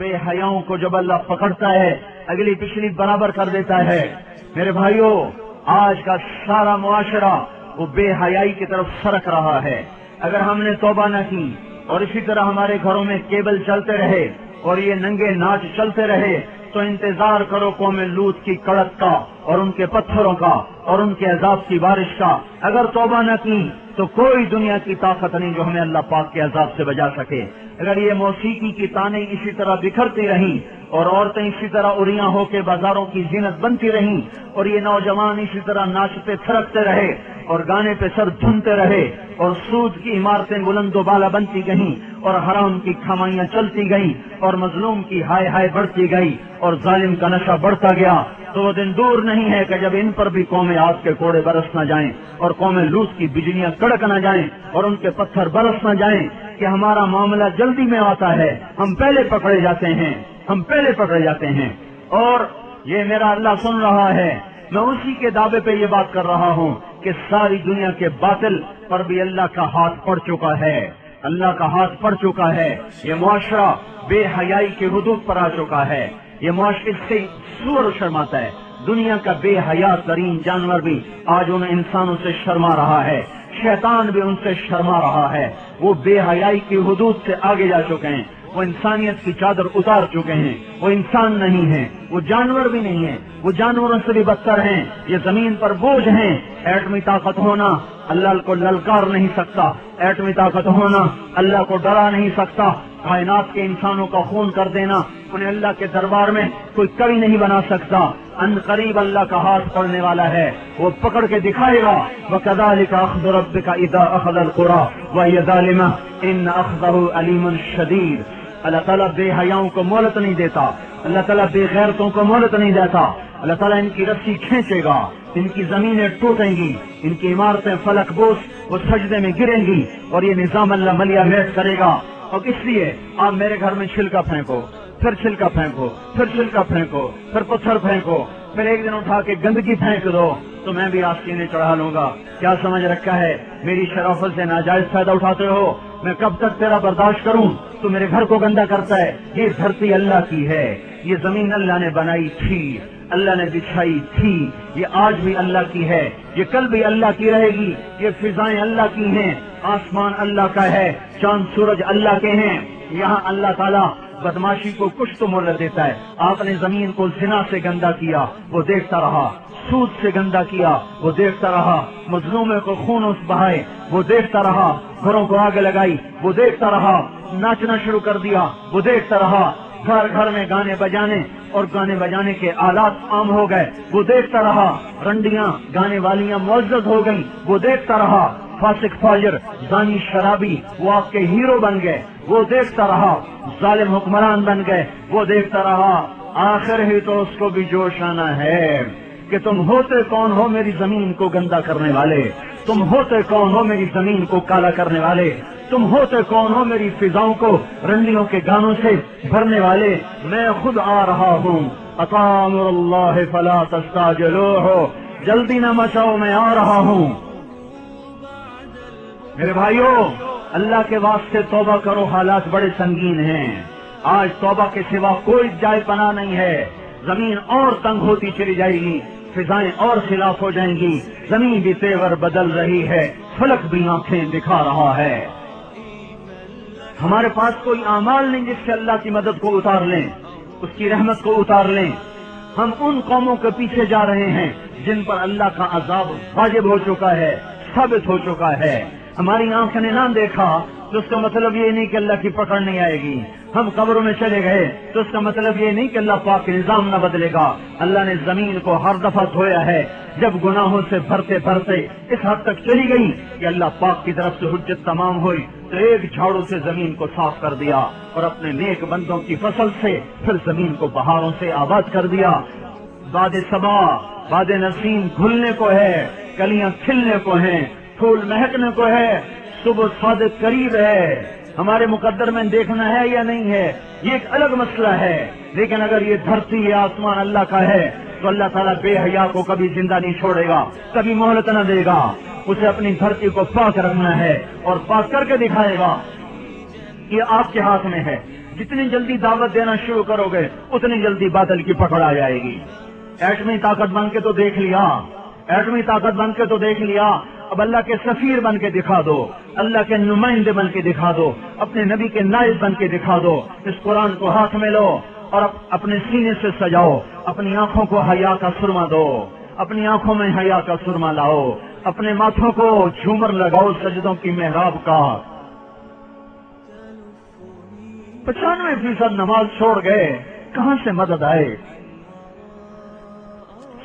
بے حیاؤں کو جب اللہ پکڑتا ہے، اگلی پچھلی برابر کر دیتا ہے۔ میرے بھائیوں آج کا سارا معاشرہ وہ بے حیائی کی طرف سرک رہا ہے۔ اگر ہم نے توبہ نہ کی اور اسی طرح ہمارے گھروں میں کیبل چلتے رہے اور یہ ننگے ناچ چلتے رہے تو انتظار کرو قوم لوت کی کڑک کا اور ان کے پتھروں کا اور ان کے عذاب کی بارش کا۔ اگر توبہ نہ کی تو کوئی دنیا کی طاقت نہیں جو ہمیں اللہ پاک کے عذاب سے بجا سکے۔ اگر یہ موسیقی کی تانیں اسی طرح بکھرتی رہیں اور عورتیں اسی طرح اریاں ہو کے بازاروں کی زینت بنتی رہیں اور یہ نوجوان اسی طرح ناچتے تھرکتے رہے اور گانے پہ سر دھنتے رہے اور سود کی عمارتیں بلند و بالا بنتی گئیں اور حرام کی کھمائیاں چلتی گئیں اور مظلوم کی ہائے ہائے بڑھتی گئی اور ظالم کا نشہ بڑھتا گیا تو وہ دن دور نہیں ہے کہ جب ان پر بھی قوم آگ کے کوڑے برس نہ جائیں اور قوم لوس کی بجلیاں کڑک نہ جائیں اور ان کے پتھر برس نہ جائیں کہ ہمارا معاملہ جلدی میں آتا ہے، ہم پہلے پکڑے جاتے ہیں، ہم پہلے پکڑے جاتے ہیں اور یہ میرا اللہ سن رہا ہے۔ میں اسی کے دعوے پہ یہ بات کر رہا ہوں کہ ساری دنیا کے باطل پر بھی اللہ کا ہاتھ پڑ چکا ہے۔ اللہ کا ہاتھ پڑ چکا ہے۔ یہ معاشرہ بے حیائی کے حدود پر آ چکا ہے۔ یہ معاشرے سے سور شرماتا ہے۔ دنیا کا بے حیا ترین جانور بھی آج ان انسانوں سے شرما رہا ہے۔ شیطان بھی ان سے شرما رہا ہے۔ وہ بے حیائی کی حدود سے آگے جا چکے ہیں۔ وہ انسانیت کی چادر اتار چکے ہیں۔ وہ انسان نہیں ہے وہ جانور بھی نہیں ہے وہ جانوروں سے بھی بدتر ہیں۔ یہ زمین پر بوجھ ہیں۔ ایٹمی طاقت ہونا اللہ کو للکار نہیں سکتا۔ ایٹمی طاقت ہونا اللہ کو ڈرا نہیں سکتا۔ کائنات کے انسانوں کا خون کر دینا انہیں اللہ کے دربار میں کوئی کبھی نہیں بنا سکتا۔ ان قریب اللہ کا ہاتھ پڑنے والا ہے۔ وہ پکڑ کے دکھائے گا۔ وہ کدا لکھا اخبر کا ادا اخد القرا وہ یہ ظالمہ ان اخبر علیم شدید اللہ تعالیٰ بے حیاؤں کو مہلت نہیں دیتا۔ اللہ تعالیٰ بے غیرتوں کو مہلت نہیں دیتا۔ اللہ تعالیٰ ان کی رسی کھینچے گا، ان کی زمینیں ٹوٹیں گی، ان کی عمارتیں فلک بوس وہ سجدے میں گریں گی اور یہ نظام اللہ ملیا میٹ کرے گا۔ اور اس لیے آپ میرے گھر میں چھلکا پھینکو، پھر چھلکا پھینکو، پھر چھلکا پھینکو، پھر پتھر پھینکو۔ پھر ایک دن اٹھا کے گندگی پھینک دو، تو میں بھی آستینے چڑھا لوں گا۔ کیا سمجھ رکھا ہے؟ میری شرافت سے ناجائز فائدہ اٹھاتے ہو۔ میں کب تک تیرا برداشت کروں؟ تو میرے گھر کو گندا کرتا ہے۔ یہ دھرتی اللہ کی ہے۔ یہ زمین اللہ نے بنائی تھی۔ اللہ نے بچھائی تھی۔ یہ آج بھی اللہ کی ہے۔ یہ کل بھی اللہ کی رہے گی۔ یہ فضائیں اللہ کی ہیں۔ آسمان اللہ کا ہے۔ چاند سورج اللہ کے ہیں۔ یہاں اللہ تعالیٰ بدماشی کو کچھ تو مول دیتا ہے۔ آپ نے زمین کو زنا سے گندا کیا، وہ دیکھتا رہا۔ سود سے گندا کیا، وہ دیکھتا رہا۔ مظلومے کو خون اس بہائے، وہ دیکھتا رہا۔ گھروں کو آگے لگائی، وہ دیکھتا رہا۔ ناچنا شروع کر دیا، وہ دیکھتا رہا۔ گھر گھر میں گانے بجانے اور گانے بجانے کے آلات عام ہو گئے۔ وہ دیکھتا رہا۔ رنڈیاں، گانے والیاں معزز ہو گئی وہ دیکھتا رہا۔ فاسق فاجر، زانی شرابی، وہ آپ کے ہیرو بن گئے۔ وہ دیکھتا رہا، ظالم حکمران بن گئے، وہ دیکھتا رہا، آخر ہی تو اس کو بھی جوش آنا ہے کہ تم ہوتے کون ہو میری زمین کو گندا کرنے والے؟ تم ہوتے کون ہو میری زمین کو کالا کرنے والے؟ تم ہوتے کون ہو میری فضاؤں کو رنڈیوں کے گانوں سے بھرنے والے؟ میں خود آ رہا ہوں۔ اطام اللہ فلا ہو جلدی نہ مچاؤ، میں آ رہا ہوں۔ میرے بھائیوں اللہ کے واسطے توبہ کرو، حالات بڑے سنگین ہیں۔ آج توبہ کے سوا کوئی جائے پناہ نہیں ہے۔ زمین اور تنگ ہوتی چلی جائے گی، فضائیں اور خلاف ہو جائیں گی۔ زمین بھی تیور بدل رہی ہے، فلک بھی آنکھیں دکھا رہا ہے۔ ہمارے پاس کوئی اعمال نہیں جس سے اللہ کی مدد کو اتار لیں، اس کی رحمت کو اتار لیں۔ ہم ان قوموں کے پیچھے جا رہے ہیں جن پر اللہ کا عذاب واجب ہو چکا ہے، ثابت ہو چکا ہے۔ ہماری آنکھ نے نہ دیکھا تو اس کا مطلب یہ نہیں کہ اللہ کی پکڑ نہیں آئے گی۔ ہم قبروں میں چلے گئے تو اس کا مطلب یہ نہیں کہ اللہ پاک نظام نہ بدلے گا۔ اللہ نے زمین کو ہر دفعہ دھویا ہے۔ جب گناہوں سے بھرتے بھرتے اس حد تک چلی گئی کہ اللہ پاک کی طرف سے حجت تمام ہوئی تو ایک جھاڑو سے زمین کو صاف کر دیا اور اپنے نیک بندوں کی فصل سے پھر زمین کو پہاڑوں سے آباد کر دیا۔ باد سبا باد نسیم کھلنے کو ہے کلیاں کھلنے کو ہیں۔ پھول مہکنے کو ہے، صبح صادق قریب ہے۔ ہمارے مقدر میں دیکھنا ہے یا نہیں ہے، یہ ایک الگ مسئلہ ہے۔ لیکن اگر یہ دھرتی یا آسمان اللہ کا ہے، تو اللہ تعالیٰ بے حیا کو کبھی زندہ نہیں چھوڑے گا، کبھی مہلت نہ دے گا۔ اسے اپنی دھرتی کو پاک رکھنا ہے اور پاک کر کے دکھائے گا۔ یہ آپ کے ہاتھ میں ہے۔ جتنی جلدی دعوت دینا شروع کرو گے، اتنی جلدی بادل کی پکڑ آ جائے گی۔ ایٹمی طاقت بن کے تو دیکھ لیا۔ ایٹمی طاقت بن کے تو دیکھ لیا۔ اب اللہ کے سفیر بن کے دکھا دو، اللہ کے نمائندے بن کے دکھا دو، اپنے نبی کے نائب بن کے دکھا دو، اس قرآن کو ہاتھ میں لو اور اپنے سینے سے سجاؤ، اپنی آنکھوں کو حیا کا سرما دو، اپنی آنکھوں میں حیا کا سرما لاؤ، اپنے ماتھوں کو جھومر لگاؤ سجدوں کی محراب کا۔ پچانوے فیصد نماز چھوڑ گئے، کہاں سے مدد آئے؟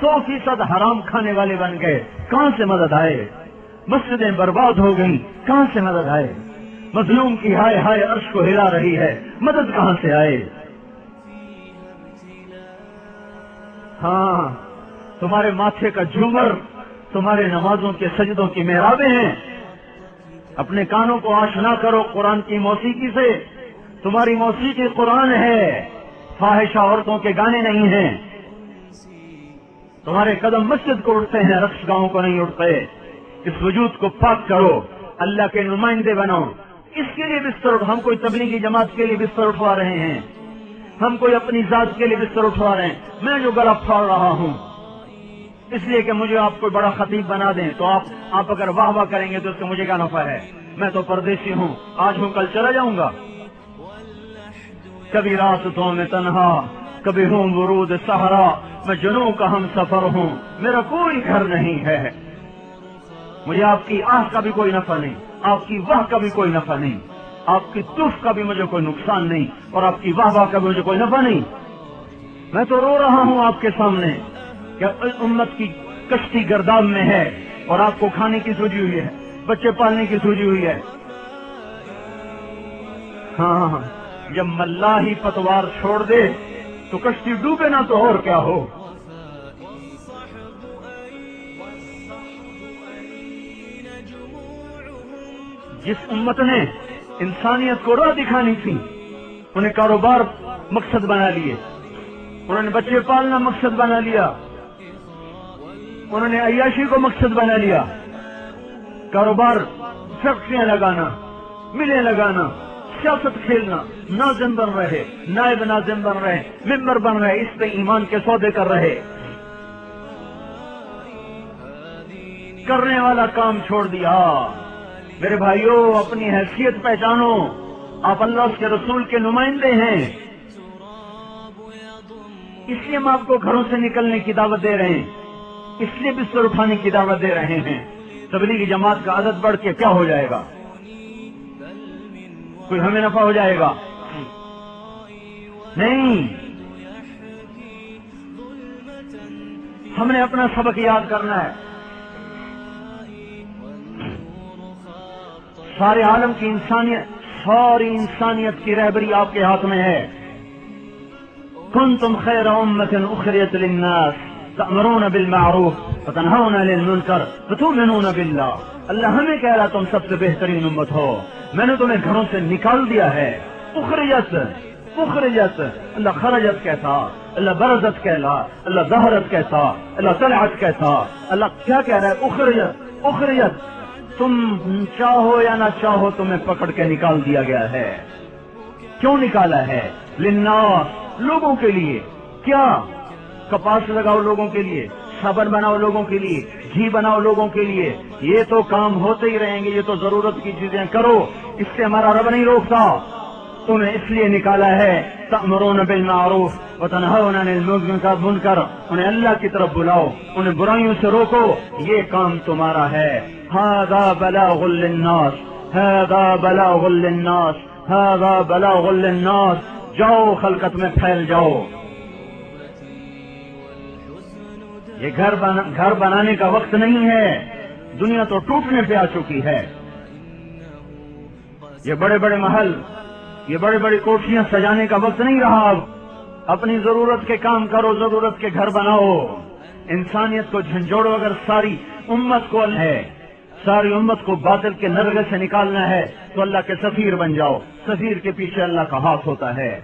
سو فیصد حرام کھانے والے بن گئے، کہاں سے مدد آئے؟ مسجدیں برباد ہو گئیں، کہاں سے مدد آئے؟ مظلوم کی ہائے ہائے عرش کو ہلا رہی ہے، مدد کہاں سے آئے؟ ہاں تمہارے ماتھے کا جھومر، تمہارے نمازوں کے سجدوں کی محرابیں ہیں۔ اپنے کانوں کو آشنا کرو قرآن کی موسیقی سے۔ تمہاری موسیقی قرآن ہے فواہشہ عورتوں کے گانے نہیں ہیں۔ تمہارے قدم مسجد کو اٹھتے ہیں، رقص گاؤں کو نہیں اٹھتے۔ اس وجود کو پاک کرو، اللہ کے نمائندے بنو۔ اس کے لیے بستر ہم کوئی تبلیغی جماعت کے لیے بستر اٹھوا رہے ہیں۔ ہم کوئی اپنی ذات کے لیے بستر اٹھوا رہے ہیں۔ میں جو گلا پھاڑ رہا ہوں، اس لیے کہ مجھے آپ کو بڑا خطیب بنا دیں۔ تو آپ آپ اگر واہ واہ کریں گے تو اس کا مجھے کیا نفع ہے؟ میں تو پردیسی ہوں۔ آج ہوں، کل چلا جاؤں گا۔ کبھی راستوں میں تنہا، کبھی ہوں ورود سہارا میں جنوں کا ہم سفر ہوں۔ میرا کوئی گھر نہیں ہے۔ مجھے آپ کی آہ کا بھی کوئی نفع نہیں، آپ کی واہ کا بھی کوئی نفع نہیں۔ آپ کی تف کا بھی مجھے کوئی نقصان نہیں اور آپ کی واہ واہ کا بھی مجھے کوئی نفع نہیں۔ میں تو رو رہا ہوں آپ کے سامنے کہ امت کی کشتی گرداب میں ہے اور آپ کو کھانے کی سوجی ہوئی ہے، بچے پالنے کی سوجی ہوئی ہے۔ ہاں ہاں ہاں جب ملا ہی پتوار چھوڑ دے تو کشتی ڈوبے نہ تو اور کیا ہو۔ جس امت نے انسانیت کو راہ دکھانی تھی، انہیں کاروبار مقصد بنا لیے، انہوں نے بچے پالنا مقصد بنا لیا، انہوں نے عیاشی کو مقصد بنا لیا، کاروبار فیکٹریاں لگانا، ملیں لگانا، سیاست کھیلنا، ناظم بن رہے، نائب ناظم بن رہے، ممبر بن رہے، اس پہ ایمان کے سودے کر رہے۔ کرنے والا کام چھوڑ دیا۔ میرے بھائیوں اپنی حیثیت پہچانو۔ آپ اللہ کے رسول کے نمائندے ہیں۔ اس لیے ہم آپ کو گھروں سے نکلنے کی دعوت دے رہے ہیں۔ اس لیے بستر اٹھانے کی دعوت دے رہے ہیں۔ تبلیغی جماعت کا عادت بڑھ کے کیا ہو جائے گا؟ کوئی ہمیں نفع ہو جائے گا؟ نہیں۔ ہم نے اپنا سبق یاد کرنا ہے۔ سارے عالم کی انسانیت، ساری انسانیت کی رہبری آپ کے ہاتھ میں ہے۔ کن تم خیر امت اخریت للناس تأمرون بالمعروف وتنهون عن المنکر وتؤمنون بالله اللہ ہمیں کہہ رہا تم سب سے بہترین امت ہو۔ میں نے تمہیں گھروں سے نکال دیا ہے۔ اخرجت اخرجت۔ اللہ خرجت کیسا اللہ برزت کہلا اللہ ظہرت کیسا اللہ طلعت کیسا اللہ کیا کہہ رہا ہے؟ اخرجت اخرجت۔ تم چاہو یا نہ چاہو تمہیں پکڑ کے نکال دیا گیا ہے۔ کیوں نکالا ہے؟ للناس، لوگوں کے لیے۔ کیا؟ کپاس لگاؤ لوگوں کے لیے، صبر بناؤ لوگوں کے لیے، گھی بناؤ لوگوں کے لیے۔ یہ تو کام ہوتے ہی رہیں گے، یہ تو ضرورت کی چیزیں۔ کرو، اس سے ہمارا رب نہیں روکتا۔ تمہیں اس لیے نکالا ہے، تأمرون بالمعروف وتنہون عن المنکر، کا منکر انہیں اللہ کی طرف بلاؤ، انہیں برائیوں سے روکو، یہ کام تمہارا ہے۔ هذا بلاغ للناس، هذا بلاغ للناس، هذا بلاغ للناس۔ جاؤ خلقت میں پھیل جاؤ۔ یہ گھر بنا، گھر بنانے کا وقت نہیں ہے۔ دنیا تو ٹوٹنے پہ آ چکی ہے۔ یہ بڑے بڑے محل یہ بڑے بڑی کوٹیاں سجانے کا وقت نہیں رہا اب۔ اپنی ضرورت کے کام کرو، ضرورت کے گھر بناؤ۔ انسانیت کو جھنجھوڑو اگر ساری امت کو ہے۔ ساری امت کو باطل کے نرگے سے نکالنا ہے تو اللہ کے سفیر بن جاؤ۔ سفیر کے پیچھے اللہ کا ہاتھ ہوتا ہے۔